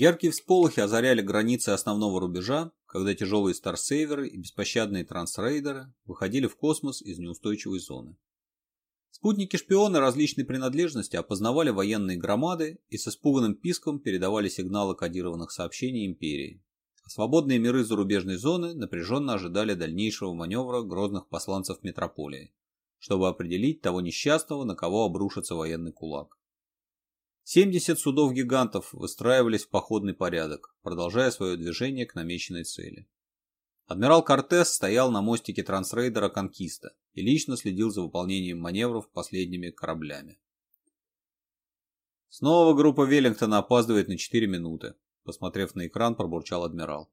Яркие всполохи озаряли границы основного рубежа, когда тяжелые старсейверы и беспощадные трансрейдеры выходили в космос из неустойчивой зоны. Спутники-шпионы различной принадлежности опознавали военные громады и с испуганным писком передавали сигналы кодированных сообщений Империи. Свободные миры зарубежной зоны напряженно ожидали дальнейшего маневра грозных посланцев Метрополии, чтобы определить того несчастного, на кого обрушится военный кулак. 70 судов-гигантов выстраивались в походный порядок, продолжая свое движение к намеченной цели. Адмирал Кортес стоял на мостике трансрейдера «Конкиста» и лично следил за выполнением маневров последними кораблями. «Снова группа Веллингтона опаздывает на 4 минуты», — посмотрев на экран, пробурчал адмирал.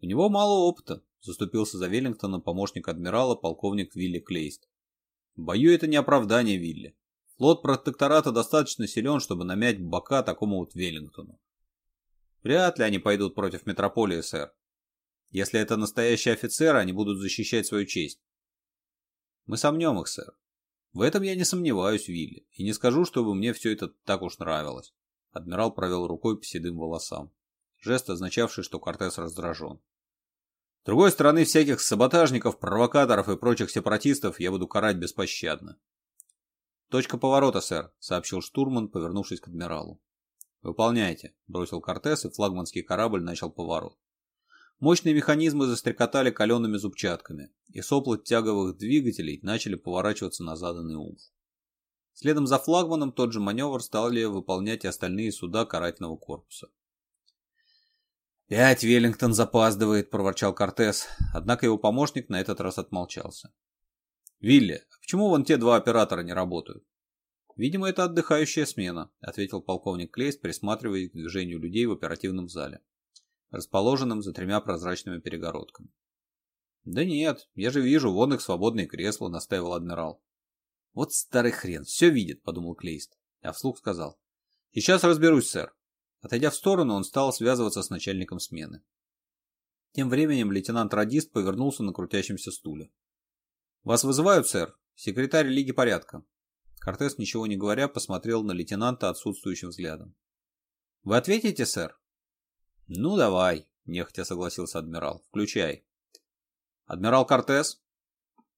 «У него мало опыта», — заступился за Веллингтона помощник адмирала полковник Вилли Клейст. «В бою это не оправдание, Вилли. Флот протектората достаточно силен, чтобы намять бока такому вот Веллингтону. Вряд ли они пойдут против метрополии, сэр. Если это настоящие офицеры, они будут защищать свою честь. Мы сомнем их, сэр. В этом я не сомневаюсь, Вилли, и не скажу, чтобы мне все это так уж нравилось. Адмирал провел рукой по седым волосам, жест, означавший, что Кортес раздражен. С другой стороны, всяких саботажников, провокаторов и прочих сепаратистов я буду карать беспощадно. «Точка поворота, сэр», — сообщил штурман, повернувшись к адмиралу. «Выполняйте», — бросил Кортес, и флагманский корабль начал поворот. Мощные механизмы застрекотали калеными зубчатками, и сопла тяговых двигателей начали поворачиваться на заданный угол. Следом за флагманом тот же маневр стали выполнять и остальные суда карательного корпуса. «Пять Веллингтон запаздывает», — проворчал Кортес, однако его помощник на этот раз отмолчался. «Вилли, а почему вон те два оператора не работают?» «Видимо, это отдыхающая смена», — ответил полковник Клейст, присматривая к движению людей в оперативном зале, расположенном за тремя прозрачными перегородками. «Да нет, я же вижу, вон их свободные кресла», — настаивал адмирал. «Вот старый хрен, все видит», — подумал Клейст, а вслух сказал. «Сейчас разберусь, сэр». Отойдя в сторону, он стал связываться с начальником смены. Тем временем лейтенант-радист повернулся на крутящемся стуле. «Вас вызывают, сэр?» «Секретарь Лиги порядка». Кортес, ничего не говоря, посмотрел на лейтенанта отсутствующим взглядом. «Вы ответите, сэр?» «Ну, давай», — нехотя согласился адмирал. «Включай». «Адмирал Кортес?»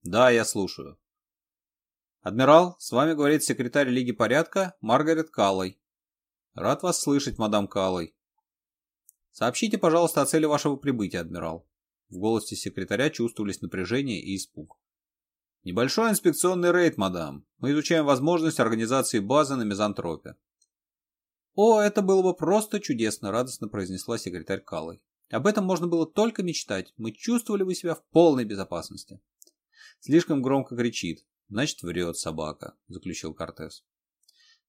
«Да, я слушаю». «Адмирал, с вами говорит секретарь Лиги порядка Маргарет Каллой». «Рад вас слышать, мадам Каллой». «Сообщите, пожалуйста, о цели вашего прибытия, адмирал». В голосе секретаря чувствовались напряжение и испуг. Небольшой инспекционный рейд, мадам. Мы изучаем возможность организации базы на мизантропе. О, это было бы просто чудесно, радостно произнесла секретарь Калой. Об этом можно было только мечтать. Мы чувствовали бы себя в полной безопасности. Слишком громко кричит. Значит, врет собака, заключил Кортес.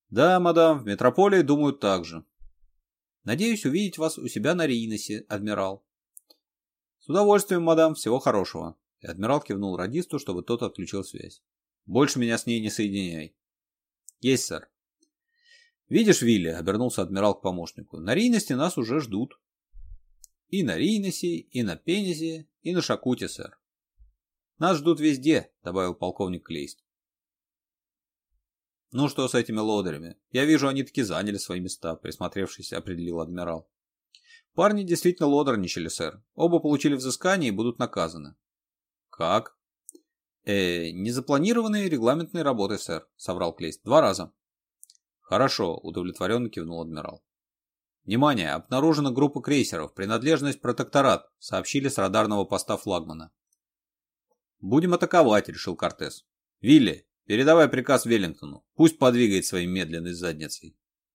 Да, мадам, в метрополии думают так же. Надеюсь увидеть вас у себя на Рейносе, адмирал. С удовольствием, мадам, всего хорошего. И адмирал кивнул радисту, чтобы тот отключил связь. «Больше меня с ней не соединяй». «Есть, сэр». «Видишь, Вилли», — обернулся адмирал к помощнику, — «на Рейности нас уже ждут». «И на Рейносе, и на Пенизе, и на Шакуте, сэр». «Нас ждут везде», — добавил полковник Клейст. «Ну что с этими лодырями? Я вижу, они таки заняли свои места», — присмотревшись, определил адмирал. «Парни действительно лодорничали, сэр. Оба получили взыскание и будут наказаны. «Как?» э, «Незапланированные регламентные работы, сэр», — соврал Клейст. «Два раза». «Хорошо», — удовлетворенно кивнул адмирал. «Внимание! Обнаружена группа крейсеров. Принадлежность протекторат», — сообщили с радарного поста флагмана. «Будем атаковать», — решил Кортес. «Вилли, передавай приказ Веллингтону. Пусть подвигает своей медленной задницей».